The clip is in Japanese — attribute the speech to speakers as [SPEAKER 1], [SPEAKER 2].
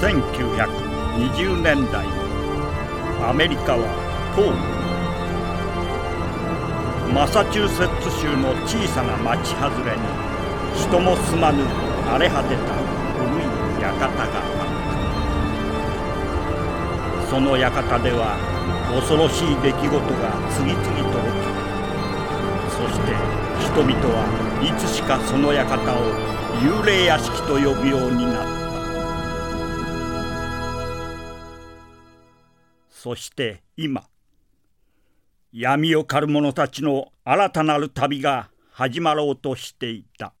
[SPEAKER 1] 1920年代アメリカは東部。マサチューセッツ州の小さな町外れに人も住まぬ荒れ果てた古い館があった。その館では恐ろしい出来事が次々と起きそして人々はいつしかその館を幽霊屋敷と呼ぶようになった。そして今闇を狩る者たちの新たなる旅が始まろうとしていた。